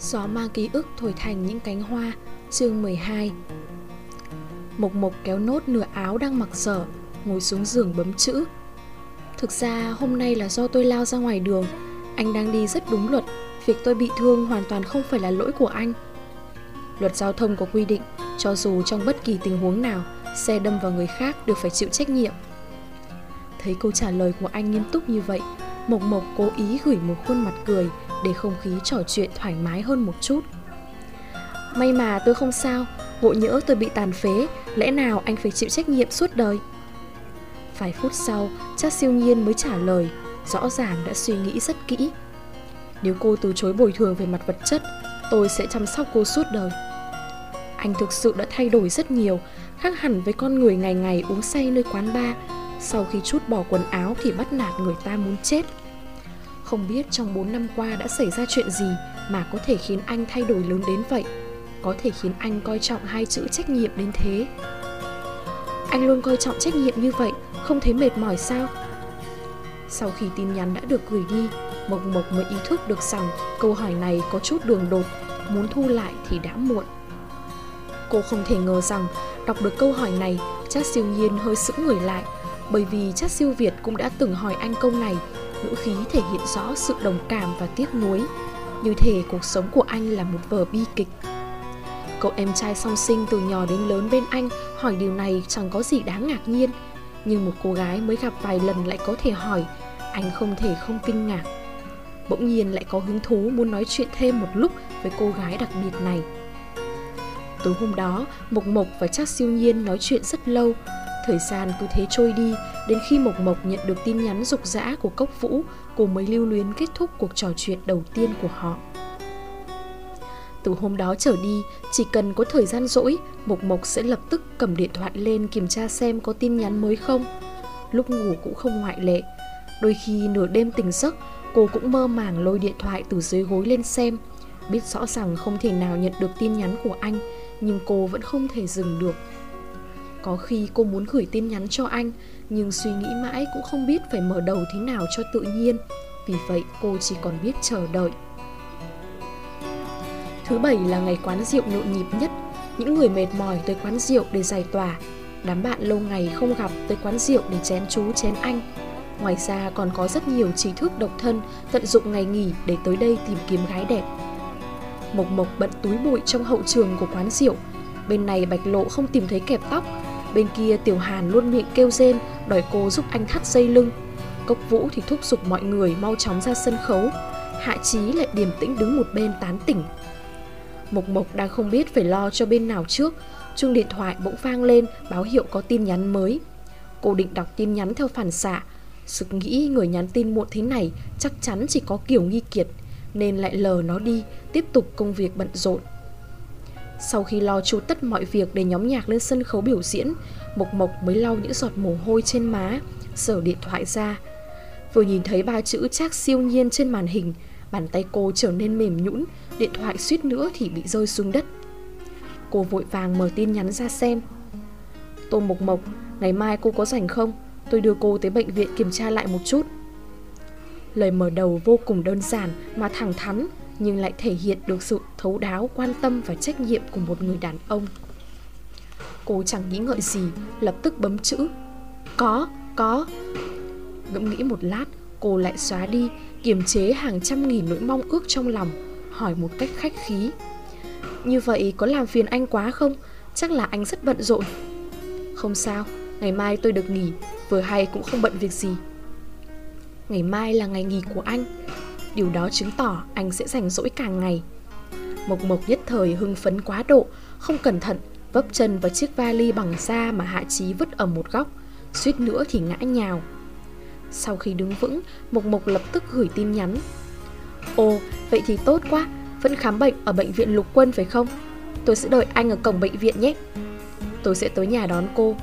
Gió mang ký ức thổi thành những cánh hoa. Chương 12 Mộc Mộc kéo nốt nửa áo đang mặc sở, Ngồi xuống giường bấm chữ. Thực ra, hôm nay là do tôi lao ra ngoài đường. Anh đang đi rất đúng luật. Việc tôi bị thương hoàn toàn không phải là lỗi của anh. Luật giao thông có quy định, Cho dù trong bất kỳ tình huống nào, Xe đâm vào người khác đều phải chịu trách nhiệm. Thấy câu trả lời của anh nghiêm túc như vậy, Mộc Mộc cố ý gửi một khuôn mặt cười để không khí trò chuyện thoải mái hơn một chút. May mà tôi không sao, ngộ nhỡ tôi bị tàn phế, lẽ nào anh phải chịu trách nhiệm suốt đời? Vài phút sau, chắc siêu nhiên mới trả lời, rõ ràng đã suy nghĩ rất kỹ. Nếu cô từ chối bồi thường về mặt vật chất, tôi sẽ chăm sóc cô suốt đời. Anh thực sự đã thay đổi rất nhiều, khác hẳn với con người ngày ngày uống say nơi quán bar, sau khi chút bỏ quần áo thì bắt nạt người ta muốn chết. Không biết trong 4 năm qua đã xảy ra chuyện gì mà có thể khiến anh thay đổi lớn đến vậy Có thể khiến anh coi trọng hai chữ trách nhiệm đến thế Anh luôn coi trọng trách nhiệm như vậy, không thấy mệt mỏi sao? Sau khi tin nhắn đã được gửi đi, Mộc Mộc mới ý thức được rằng câu hỏi này có chút đường đột, muốn thu lại thì đã muộn. Cô không thể ngờ rằng đọc được câu hỏi này, chắc siêu nhiên hơi sững người lại, bởi vì chắc siêu Việt cũng đã từng hỏi anh câu này ngữ khí thể hiện rõ sự đồng cảm và tiếc nuối. Như thể cuộc sống của anh là một vở bi kịch. Cậu em trai song sinh từ nhỏ đến lớn bên anh hỏi điều này chẳng có gì đáng ngạc nhiên. Nhưng một cô gái mới gặp vài lần lại có thể hỏi, anh không thể không kinh ngạc. Bỗng nhiên lại có hứng thú muốn nói chuyện thêm một lúc với cô gái đặc biệt này. Tối hôm đó, mộc mộc và chắc siêu nhiên nói chuyện rất lâu. Thời gian cứ thế trôi đi, đến khi Mộc Mộc nhận được tin nhắn rục rã của Cốc Vũ, cô mới lưu luyến kết thúc cuộc trò chuyện đầu tiên của họ. Từ hôm đó trở đi, chỉ cần có thời gian rỗi, Mộc Mộc sẽ lập tức cầm điện thoại lên kiểm tra xem có tin nhắn mới không. Lúc ngủ cũng không ngoại lệ. Đôi khi nửa đêm tỉnh giấc, cô cũng mơ màng lôi điện thoại từ dưới gối lên xem. Biết rõ rằng không thể nào nhận được tin nhắn của anh, nhưng cô vẫn không thể dừng được. Có khi cô muốn gửi tin nhắn cho anh, Nhưng suy nghĩ mãi cũng không biết phải mở đầu thế nào cho tự nhiên. Vì vậy, cô chỉ còn biết chờ đợi. Thứ bảy là ngày quán rượu nhộn nhịp nhất. Những người mệt mỏi tới quán rượu để giải tỏa. Đám bạn lâu ngày không gặp tới quán rượu để chén chú, chén anh. Ngoài ra còn có rất nhiều trí thức độc thân tận dụng ngày nghỉ để tới đây tìm kiếm gái đẹp. Mộc Mộc bận túi bụi trong hậu trường của quán rượu. Bên này Bạch Lộ không tìm thấy kẹp tóc Bên kia Tiểu Hàn luôn miệng kêu rên Đòi cô giúp anh thắt dây lưng. Cốc Vũ thì thúc giục mọi người mau chóng ra sân khấu. Hạ Chí lại điềm tĩnh đứng một bên tán tỉnh. Mộc Mộc đang không biết phải lo cho bên nào trước Chuông điện thoại bỗng vang lên báo hiệu có tin nhắn mới. Cô định đọc tin nhắn theo phản xạ. Sực nghĩ người nhắn tin muộn thế này chắc chắn chỉ có kiểu nghi kiệt Nên lại lờ nó đi, tiếp tục công việc bận rộn sau khi lo chu tất mọi việc để nhóm nhạc lên sân khấu biểu diễn, Mộc Mộc mới lau những giọt mồ hôi trên má, sở điện thoại ra. Vừa nhìn thấy ba chữ chắc siêu nhiên trên màn hình, bàn tay cô trở nên mềm nhũn, điện thoại suýt nữa thì bị rơi xuống đất. Cô vội vàng mở tin nhắn ra xem. Tô Mộc Mộc, ngày mai cô có rảnh không? Tôi đưa cô tới bệnh viện kiểm tra lại một chút. Lời mở đầu vô cùng đơn giản mà thẳng thắn, nhưng lại thể hiện được sự thấu đáo, quan tâm và trách nhiệm của một người đàn ông. Cô chẳng nghĩ ngợi gì, lập tức bấm chữ. Có, có. Ngẫm nghĩ một lát, cô lại xóa đi, kiềm chế hàng trăm nghìn nỗi mong ước trong lòng, hỏi một cách khách khí. Như vậy có làm phiền anh quá không? Chắc là anh rất bận rộn. Không sao, ngày mai tôi được nghỉ, vừa hay cũng không bận việc gì. Ngày mai là ngày nghỉ của anh, Điều đó chứng tỏ anh sẽ rảnh rỗi càng ngày. Mộc Mộc nhất thời hưng phấn quá độ Không cẩn thận vấp chân vào chiếc vali bằng da mà Hạ chí vứt ở một góc Suýt nữa thì ngã nhào. Sau khi đứng vững Mộc Mộc lập tức gửi tin nhắn. Ồ, vậy thì tốt quá Vẫn khám bệnh ở bệnh viện lục quân phải không? Tôi sẽ đợi anh ở cổng bệnh viện nhé. Tôi sẽ tới nhà đón cô.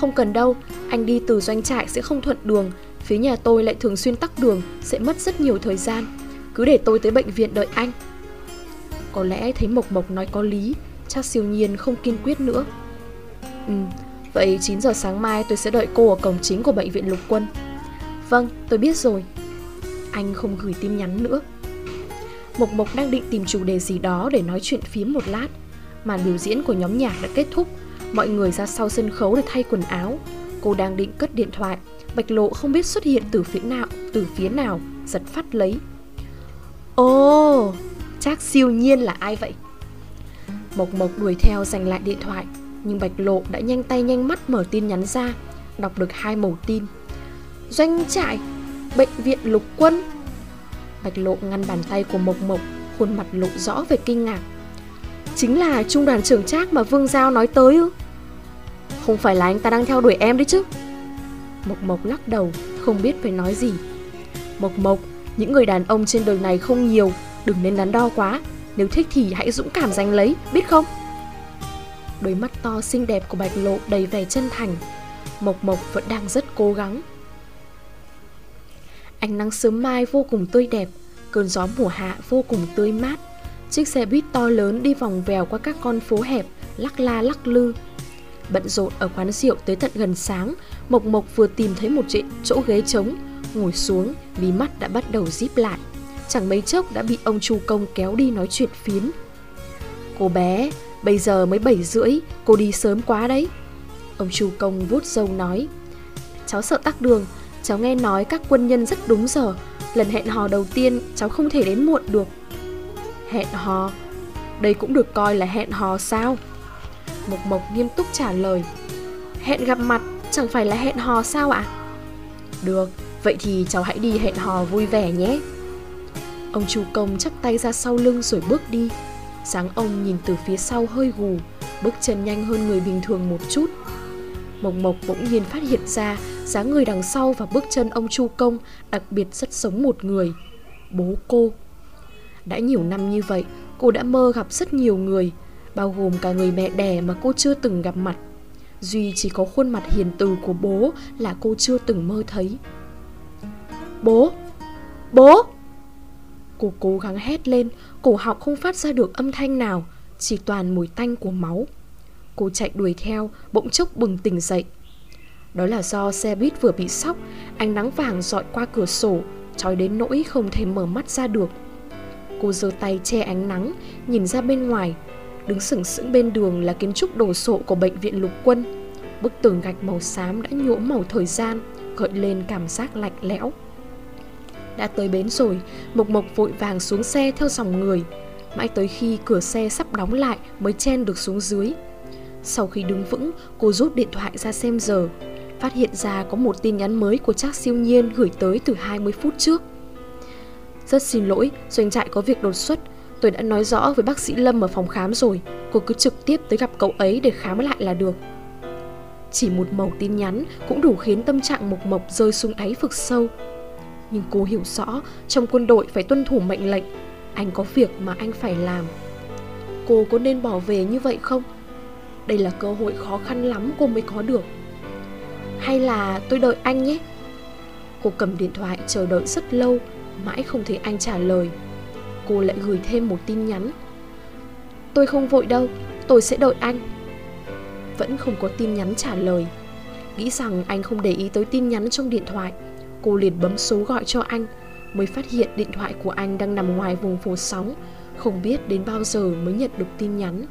Không cần đâu, anh đi từ doanh trại sẽ không thuận đường Phía nhà tôi lại thường xuyên tắc đường Sẽ mất rất nhiều thời gian. Cứ để tôi tới bệnh viện đợi anh. Có lẽ thấy Mộc Mộc nói có lý Chắc siêu nhiên không kiên quyết nữa. Ừ, vậy 9 giờ sáng mai tôi sẽ đợi cô ở cổng chính của bệnh viện lục quân. Vâng, tôi biết rồi. Anh không gửi tin nhắn nữa. Mộc Mộc đang định tìm chủ đề gì đó để nói chuyện phím một lát. Màn biểu diễn của nhóm nhạc đã kết thúc. Mọi người ra sau sân khấu để thay quần áo. Cô đang định cất điện thoại. Bạch lộ không biết xuất hiện từ phía nào, Từ phía nào, Giật phát lấy. Ồ, Chắc siêu nhiên là ai vậy? Mộc Mộc đuổi theo giành lại điện thoại, Nhưng Bạch lộ đã nhanh tay nhanh mắt mở tin nhắn ra, Đọc được hai mẩu tin. Doanh trại, Bệnh viện lục quân. Bạch lộ ngăn bàn tay của Mộc Mộc, Khuôn mặt lộ rõ về kinh ngạc. Chính là trung đoàn trưởng trác mà Vương Giao nói tới ư? Không phải là anh ta đang theo đuổi em đấy chứ? Mộc Mộc lắc đầu, Không biết phải nói gì. Mộc Mộc, Những người đàn ông trên đời này không nhiều, Đừng nên đắn đo quá. Nếu thích thì hãy dũng cảm giành lấy, Biết không? Đôi mắt to xinh đẹp của Bạch Lộ đầy vẻ chân thành. Mộc Mộc vẫn đang rất cố gắng. Ánh nắng sớm mai vô cùng tươi đẹp, Cơn gió mùa hạ vô cùng tươi mát. Chiếc xe buýt to lớn đi vòng vèo qua các con phố hẹp, Lắc la lắc lư. Bận rộn ở quán rượu tới tận gần sáng Mộc Mộc vừa tìm thấy một chỗ ghế trống Ngồi xuống vì mắt đã bắt đầu díp lại. Chẳng mấy chốc đã bị ông Chu Công kéo đi nói chuyện phiến Cô bé, bây giờ mới 7 rưỡi, cô đi sớm quá đấy. Ông Chu Công vuốt râu nói Cháu sợ tắc đường, cháu nghe nói các quân nhân rất đúng giờ. Lần hẹn hò đầu tiên cháu không thể đến muộn được. Hẹn hò? Đây cũng được coi là hẹn hò sao? Mộc Mộc nghiêm túc trả lời. Hẹn gặp mặt chẳng phải là hẹn hò sao ạ? Được Vậy thì cháu hãy đi hẹn hò vui vẻ nhé. Ông chủ công chắc tay ra sau lưng rồi bước đi. Sáng ông nhìn từ phía sau hơi gù Bước chân nhanh hơn người bình thường một chút. Mộc Mộc bỗng nhiên phát hiện ra dáng người đằng sau và bước chân ông Chu Công đặc biệt rất giống một người, bố cô. Đã nhiều năm như vậy, cô đã mơ gặp rất nhiều người, bao gồm cả người mẹ đẻ mà cô chưa từng gặp mặt. Duy chỉ có khuôn mặt hiền từ của bố là cô chưa từng mơ thấy. Bố! Bố! Cô cố gắng hét lên, cổ họng không phát ra được âm thanh nào, chỉ toàn mùi tanh của máu. Cô chạy đuổi theo, bỗng chốc bừng tỉnh dậy. Đó là do xe buýt vừa bị sóc, ánh nắng vàng dọi qua cửa sổ, trói đến nỗi không thể mở mắt ra được. Cô giơ tay che ánh nắng, nhìn ra bên ngoài. Đứng sừng sững bên đường là kiến trúc đồ sộ của bệnh viện lục quân. Bức tường gạch màu xám đã nhuộm màu thời gian, gợi lên cảm giác lạnh lẽo. Đã tới bến rồi, Mộc Mộc vội vàng xuống xe theo dòng người. Mãi tới khi cửa xe sắp đóng lại mới chen được xuống dưới. Sau khi đứng vững, cô rút điện thoại ra xem giờ. Phát hiện ra có một tin nhắn mới của Trác siêu nhiên gửi tới từ 20 phút trước. Rất xin lỗi, doanh trại có việc đột xuất. Tôi đã nói rõ với bác sĩ Lâm ở phòng khám rồi. Cô cứ trực tiếp tới gặp cậu ấy để khám lại là được. Chỉ một mẩu tin nhắn cũng đủ khiến tâm trạng Mộc Mộc rơi xuống đáy vực sâu. Nhưng cô hiểu rõ trong quân đội phải tuân thủ mệnh lệnh. Anh có việc mà anh phải làm. Cô có nên bỏ về như vậy không? Đây là cơ hội khó khăn lắm cô mới có được Hay là tôi đợi anh nhé Cô cầm điện thoại chờ đợi rất lâu, Mãi không thấy anh trả lời Cô lại gửi thêm một tin nhắn. Tôi không vội đâu, Tôi sẽ đợi anh. Vẫn không có tin nhắn trả lời. Nghĩ rằng anh không để ý tới tin nhắn trong điện thoại, Cô liền bấm số gọi cho anh, Mới phát hiện điện thoại của anh đang nằm ngoài vùng phố sóng, Không biết đến bao giờ mới nhận được tin nhắn.